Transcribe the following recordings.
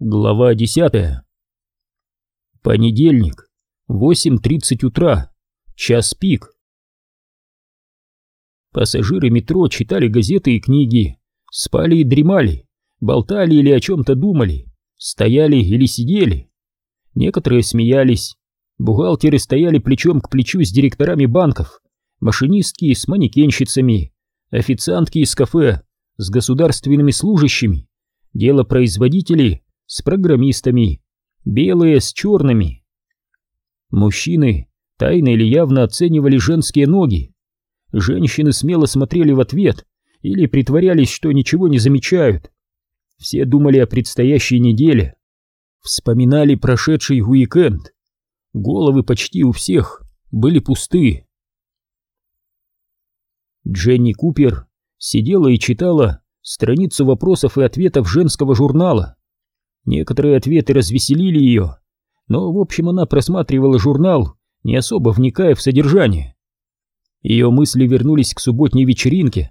Глава 10. Понедельник, 8.30 утра, час пик. Пассажиры метро читали газеты и книги, спали и дремали, болтали или о чем-то думали, стояли или сидели. Некоторые смеялись, бухгалтеры стояли плечом к плечу с директорами банков, машинистки с манекенщицами, официантки из кафе с государственными служащими, делопроизводители с программистами, белые с черными. Мужчины тайно или явно оценивали женские ноги. Женщины смело смотрели в ответ или притворялись, что ничего не замечают. Все думали о предстоящей неделе, вспоминали прошедший уикенд. Головы почти у всех были пусты. Дженни Купер сидела и читала страницу вопросов и ответов женского журнала. Некоторые ответы развеселили ее, но в общем она просматривала журнал, не особо вникая в содержание. Ее мысли вернулись к субботней вечеринке.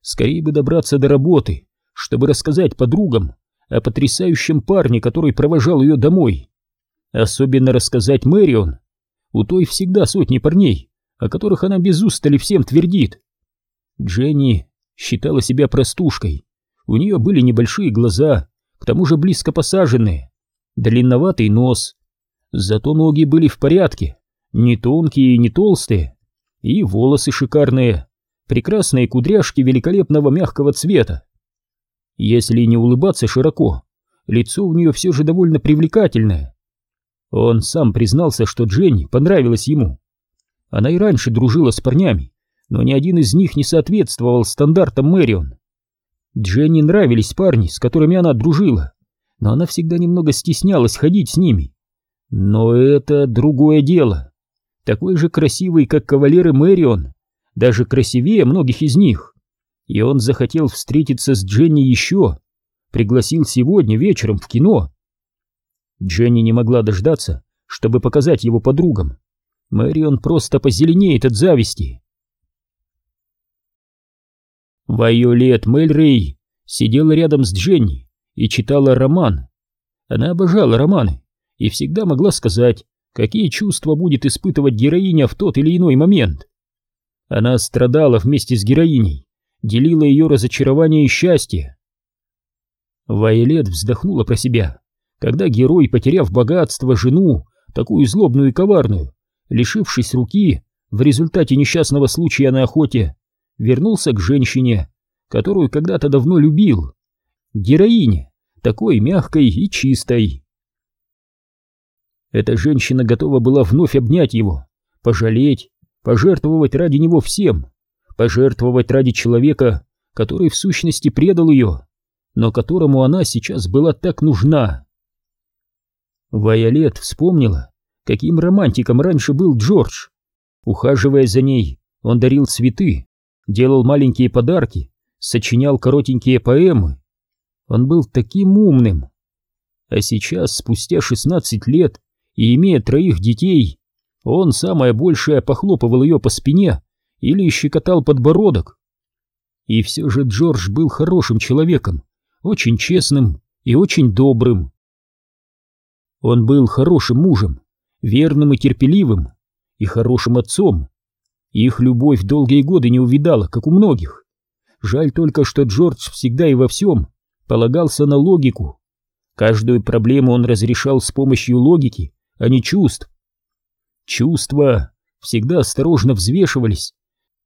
Скорее бы добраться до работы, чтобы рассказать подругам о потрясающем парне, который провожал ее домой. Особенно рассказать Мэрион. У той всегда сотни парней, о которых она без устали всем твердит. Дженни считала себя простушкой. У нее были небольшие глаза, тому же близко посаженные, длинноватый нос. Зато ноги были в порядке, не тонкие и не толстые, и волосы шикарные, прекрасные кудряшки великолепного мягкого цвета. Если не улыбаться широко, лицо у нее все же довольно привлекательное. Он сам признался, что Дженни понравилась ему. Она и раньше дружила с парнями, но ни один из них не соответствовал стандартам Мэрион. Дженни нравились парни, с которыми она дружила, но она всегда немного стеснялась ходить с ними. Но это другое дело. Такой же красивый, как кавалеры Мэрион, даже красивее многих из них. И он захотел встретиться с Дженни еще, пригласил сегодня вечером в кино. Дженни не могла дождаться, чтобы показать его подругам. Мэрион просто позеленеет от зависти. Вайолет Мэльрей сидела рядом с Дженни и читала роман. Она обожала романы и всегда могла сказать, какие чувства будет испытывать героиня в тот или иной момент. Она страдала вместе с героиней, делила ее разочарование и счастье. Вайолет вздохнула про себя, когда герой, потеряв богатство, жену, такую злобную и коварную, лишившись руки в результате несчастного случая на охоте, вернулся к женщине, которую когда-то давно любил, героине, такой мягкой и чистой. Эта женщина готова была вновь обнять его, пожалеть, пожертвовать ради него всем, пожертвовать ради человека, который в сущности предал ее, но которому она сейчас была так нужна. Вайолет вспомнила, каким романтиком раньше был Джордж. Ухаживая за ней, он дарил цветы, делал маленькие подарки, сочинял коротенькие поэмы. Он был таким умным. А сейчас, спустя 16 лет и имея троих детей, он самое большее похлопывал ее по спине или щекотал подбородок. И все же Джордж был хорошим человеком, очень честным и очень добрым. Он был хорошим мужем, верным и терпеливым, и хорошим отцом. Их любовь долгие годы не увидала, как у многих. Жаль только, что Джордж всегда и во всем полагался на логику. Каждую проблему он разрешал с помощью логики, а не чувств. Чувства всегда осторожно взвешивались,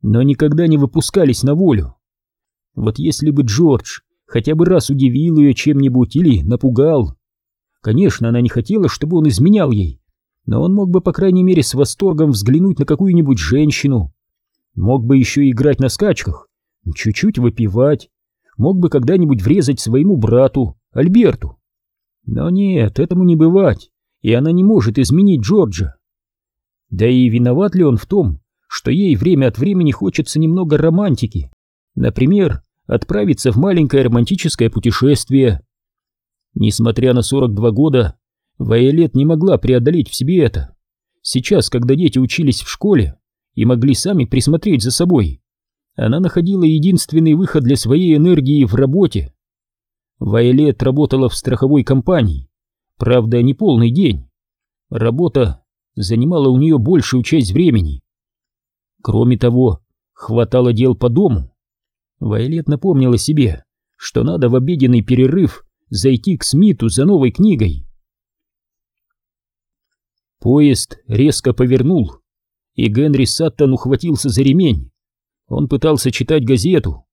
но никогда не выпускались на волю. Вот если бы Джордж хотя бы раз удивил ее чем-нибудь или напугал. Конечно, она не хотела, чтобы он изменял ей, но он мог бы, по крайней мере, с восторгом взглянуть на какую-нибудь женщину. Мог бы еще играть на скачках, чуть-чуть выпивать, мог бы когда-нибудь врезать своему брату, Альберту. Но нет, этому не бывать, и она не может изменить Джорджа. Да и виноват ли он в том, что ей время от времени хочется немного романтики? Например, отправиться в маленькое романтическое путешествие. Несмотря на 42 года, Вайолет не могла преодолеть в себе это. Сейчас, когда дети учились в школе и могли сами присмотреть за собой, она находила единственный выход для своей энергии в работе. Вайолет работала в страховой компании, правда, не полный день. Работа занимала у нее большую часть времени. Кроме того, хватало дел по дому. Вайолет напомнила себе, что надо в обеденный перерыв зайти к Смиту за новой книгой. Поезд резко повернул, и Генри Саттон ухватился за ремень. Он пытался читать газету,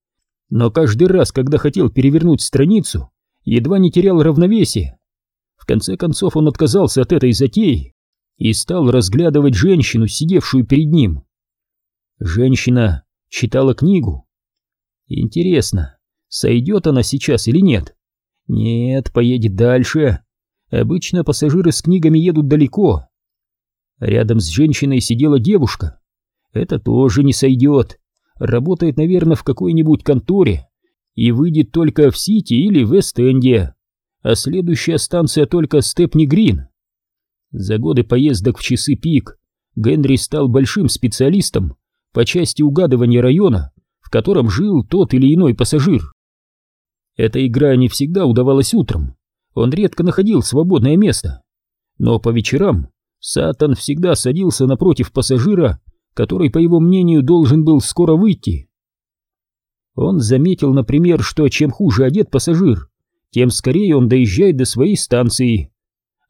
но каждый раз, когда хотел перевернуть страницу, едва не терял равновесие. В конце концов он отказался от этой затеи и стал разглядывать женщину, сидевшую перед ним. Женщина читала книгу. Интересно, сойдет она сейчас или нет? Нет, поедет дальше. Обычно пассажиры с книгами едут далеко. Рядом с женщиной сидела девушка. Это тоже не сойдет. Работает, наверное, в какой-нибудь конторе и выйдет только в Сити или в Эст-Энде, а следующая станция только Степни Грин. За годы поездок в часы пик Генри стал большим специалистом по части угадывания района, в котором жил тот или иной пассажир. Эта игра не всегда удавалась утром, он редко находил свободное место, но по вечерам Сатан всегда садился напротив пассажира, который, по его мнению, должен был скоро выйти. Он заметил, например, что чем хуже одет пассажир, тем скорее он доезжает до своей станции,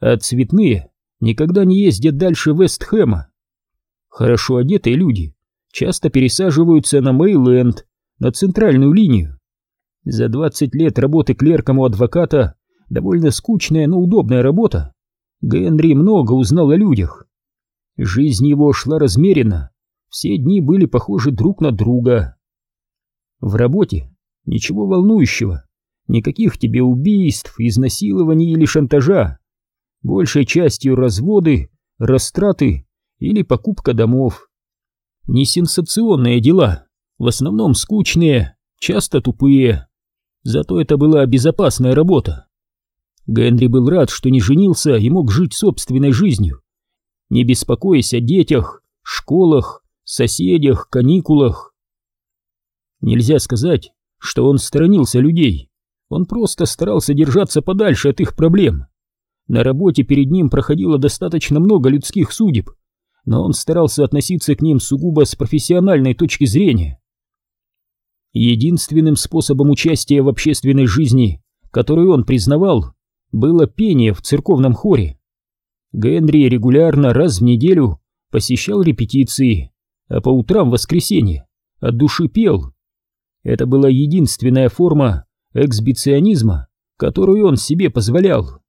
а цветные никогда не ездят дальше Вестхэма. Хорошо одетые люди часто пересаживаются на Мейленд, на центральную линию. За 20 лет работы клерком у адвоката довольно скучная, но удобная работа, Генри много узнал о людях. Жизнь его шла размеренно, все дни были похожи друг на друга. В работе ничего волнующего, никаких тебе убийств, изнасилований или шантажа. Большей частью разводы, растраты или покупка домов. Не сенсационные дела, в основном скучные, часто тупые. Зато это была безопасная работа. Генри был рад, что не женился и мог жить собственной жизнью, не беспокоясь о детях, школах, соседях, каникулах. Нельзя сказать, что он сторонился людей, он просто старался держаться подальше от их проблем. На работе перед ним проходило достаточно много людских судеб, но он старался относиться к ним сугубо с профессиональной точки зрения. Единственным способом участия в общественной жизни, который он признавал, было пение в церковном хоре. Генри регулярно раз в неделю посещал репетиции, а по утрам в воскресенье от души пел. Это была единственная форма эксбиционизма, которую он себе позволял.